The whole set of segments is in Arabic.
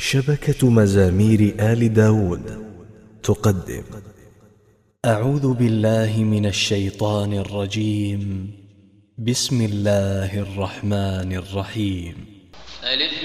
شبكة مزامير آل داود تقدم. أعوذ بالله من الشيطان الرجيم. بسم الله الرحمن الرحيم. ألف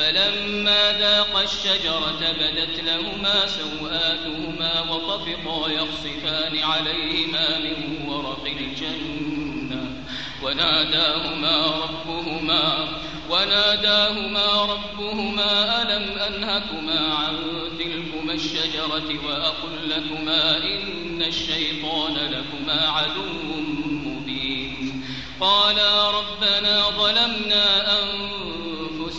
فلما ذاقا الشجرة بدت لهما سوآتهما وطفقا يخصفان عليهما من ورق الجنة. وناداهما ربهما وناداهما ربهما ألم أنهكما عن تلكما الشجرة وأقل لكما إن الشيطان لكما عدو مبين. قالا ربنا ظلمنا أنفسنا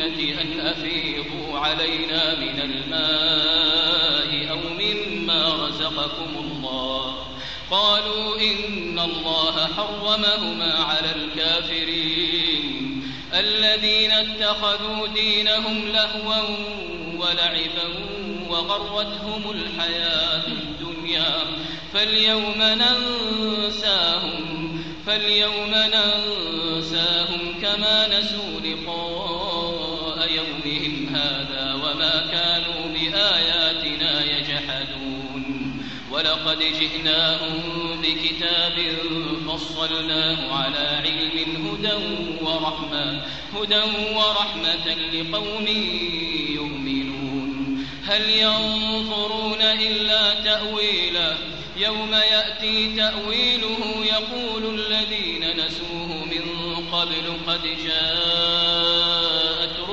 الجنة أن أفيضوا علينا من الماء أو مما رزقكم الله. قالوا إن الله حرمهما على الكافرين. الذين اتخذوا دينهم لهوا ولعبا وغرتهم الحياة الدنيا. فاليوم ننساهم فاليوم ننساهم كما نسوا لقاء هذا وما كانوا بآياتنا يجحدون. ولقد جئناهم بكتاب فصلناه على علم هدى ورحمة هدى ورحمة لقوم يؤمنون. هل ينظرون إلا تأويله؟ يوم يأتي تأويله يقول الذين نسوه من قبل قد جاءت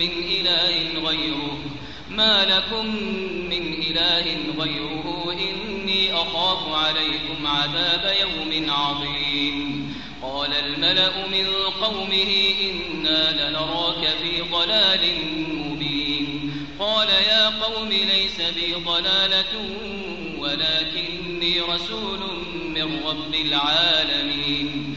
من إله غيره. ما لكم من إله غيره إني أخاف عليكم عذاب يوم عظيم. قال الملأ من قومه إنا لنراك في ضلال مبين. قال يا قوم ليس بي ضلالة ولكني رسول من رب العالمين.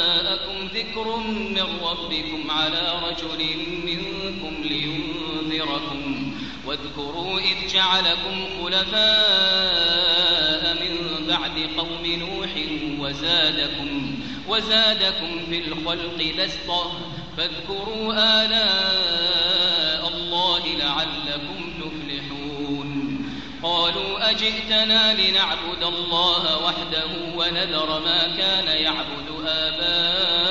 ذكر من ربكم على رجل منكم لينذركم. واذكروا إذ جعلكم خلفاء من بعد قوم نوح وزادكم وزادكم في الخلق بسطة. فاذكروا آلاء الله لعلكم تفلحون. قالوا أجئتنا لنعبد الله وحده ونذر ما كان يعبد آباؤنا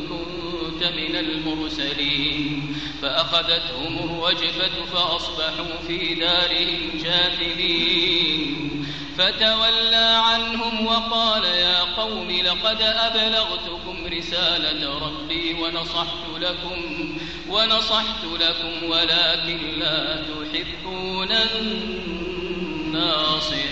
كنت من المرسلين. فأخذتهم الرجفة فأصبحوا في دارهم جاثمين. فتولى عنهم وقال يا قوم لقد أبلغتكم رسالة ربي ونصحت لكم ونصحت لكم ولكن لا تحبون الناصحين.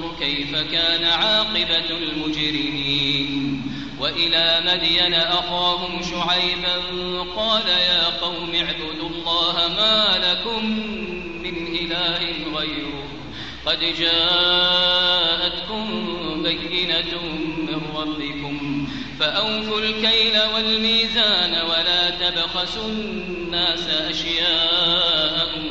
فانظر كيف كان عاقبة المجرمين؟ وإلى مدين أخاهم شعيبا قال يا قوم اعبدوا الله ما لكم من إله غيره قد جاءتكم بينة من ربكم فأوفوا الكيل والميزان ولا تبخسوا الناس أشياءهم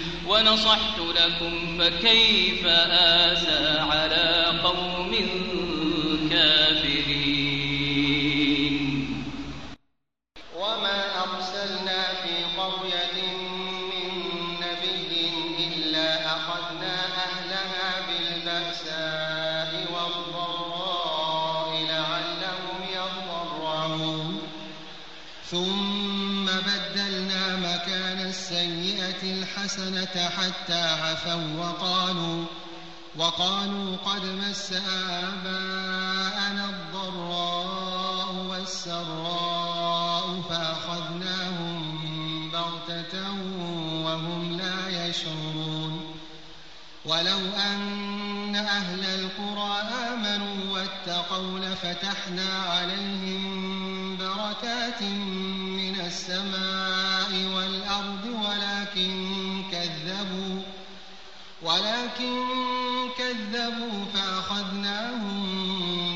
ونصحت لكم فكيف آسى على قوم الحسنة حتى عفوا وقالوا وقالوا قد مس آباءنا الضراء والسراء فأخذناهم بغتة وهم لا يشعرون. ولو أن أهل القرى آمنوا واتقوا لفتحنا عليهم بركات من السماء ولكن كذبوا فأخذناهم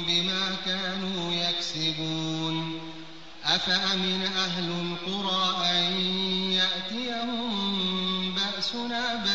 بما كانوا يكسبون. أفأمن أهل القرى أن يأتيهم بأسنا بياتا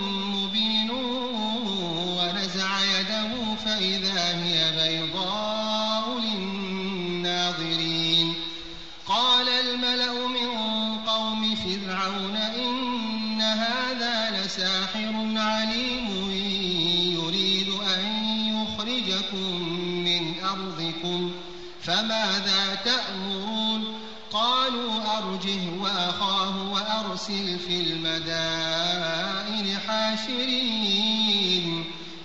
فإذا هي بيضاء للناظرين. قال الملأ من قوم فرعون إن هذا لساحر عليم يريد أن يخرجكم من أرضكم فماذا تأمرون؟ قالوا أرجه وأخاه وأرسل في المدائن حاشرين.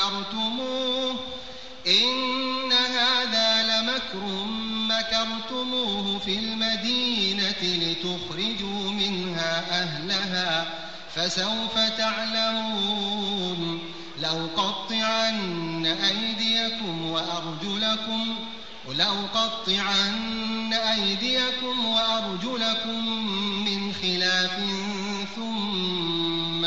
مكرتموه. إن هذا لمكر مكرتموه في المدينة لتخرجوا منها أهلها فسوف تعلمون. لو قطعن أيديكم وأرجلكم لأقطعن أيديكم وأرجلكم من خلاف ثم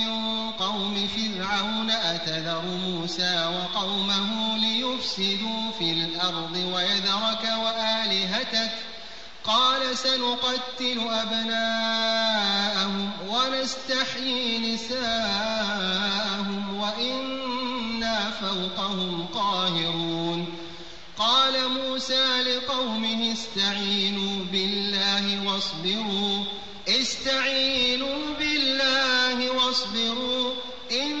فرعون أتذر موسى وقومه ليفسدوا في الأرض ويذرك وآلهتك قال سنقتل أبناءهم ونستحيي نساءهم وإنا فوقهم قاهرون قال موسى لقومه استعينوا بالله واصبروا استعينوا بالله واصبروا إن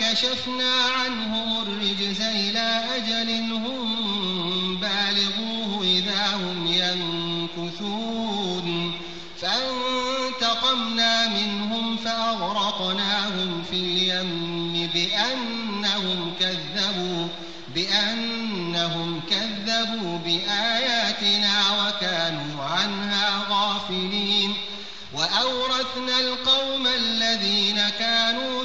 كشفنا عنهم الرجز إلى أجل هم بالغوه إذا هم ينكثون. فانتقمنا منهم فأغرقناهم في اليم بأنهم كذبوا بأنهم كذبوا بآياتنا وكانوا عنها غافلين. وأورثنا القوم الذين كانوا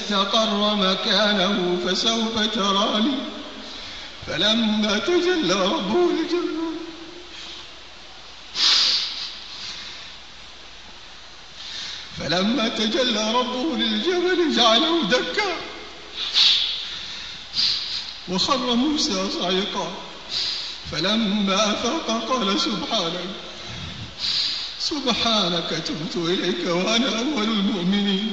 استقر مكانه فسوف تراني فلما تجلى ربه لجبل فلما تجلى ربه للجبل جعله دكا وخر موسى صعقا فلما أفاق قال سبحانك سبحانك تبت إليك وأنا أول المؤمنين.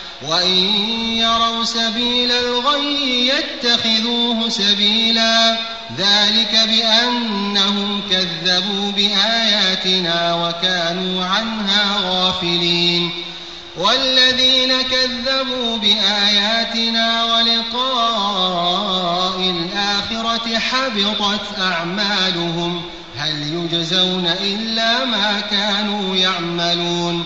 وإن يروا سبيل الغي يتخذوه سبيلا ذلك بأنهم كذبوا بآياتنا وكانوا عنها غافلين والذين كذبوا بآياتنا ولقاء الآخرة حبطت أعمالهم هل يجزون إلا ما كانوا يعملون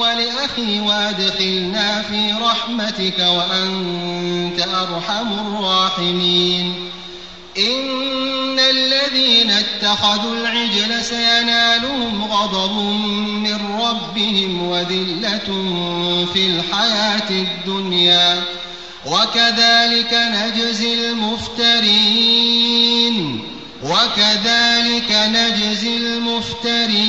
ولأخي وأدخلنا في رحمتك وأنت أرحم الراحمين. إن الذين اتخذوا العجل سينالهم غضب من ربهم وذلة في الحياة الدنيا. وكذلك نجزي المفترين. وكذلك نجزي المفترين.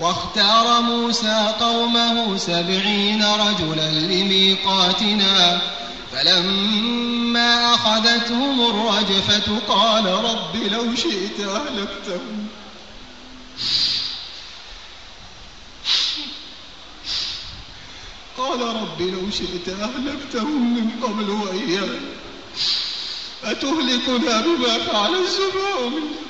واختار موسى قومه سبعين رجلا لميقاتنا فلما أخذتهم الرجفة قال رب لو شئت أهلكتهم. قال رب لو شئت أهلكتهم من قبل وإياي. أتهلكنا بما فعل السفهاء منا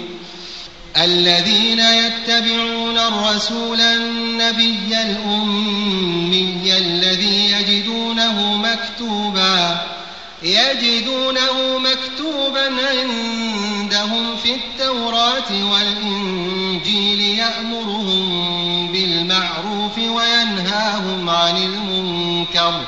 الذين يتبعون الرسول النبي الأمي الذي يجدونه مكتوبا يجدونه مكتوبا عندهم في التوراة والإنجيل يأمرهم بالمعروف وينهاهم عن المنكر.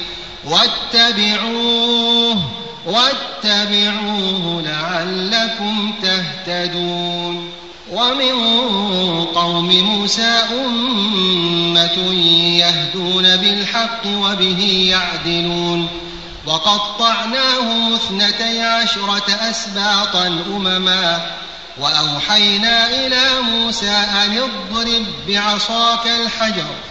واتبعوه واتبعوه لعلكم تهتدون. ومن قوم موسى أمة يهدون بالحق وبه يعدلون. وقطعناهم اثنتي عشرة أسباطا أمما. وأوحينا إلى موسى أن اضرب بعصاك الحجر.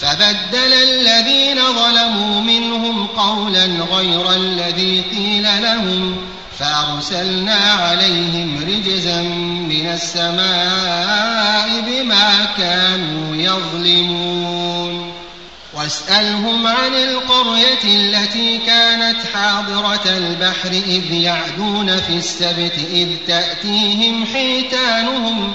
فبدل الذين ظلموا منهم قولا غير الذي قيل لهم فأرسلنا عليهم رجزا من السماء بما كانوا يظلمون. واسألهم عن القرية التي كانت حاضرة البحر إذ يعدون في السبت إذ تأتيهم حيتانهم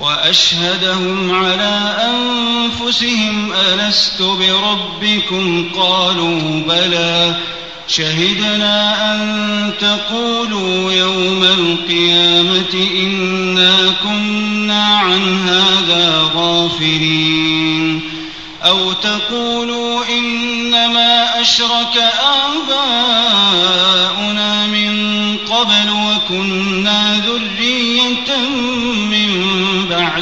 وأشهدهم على أنفسهم ألست بربكم؟ قالوا بلى. شهدنا أن تقولوا يوم القيامة إنا كنا عن هذا غافلين. أو تقولوا إنما أشرك آباؤنا من قبل وكنا ذرية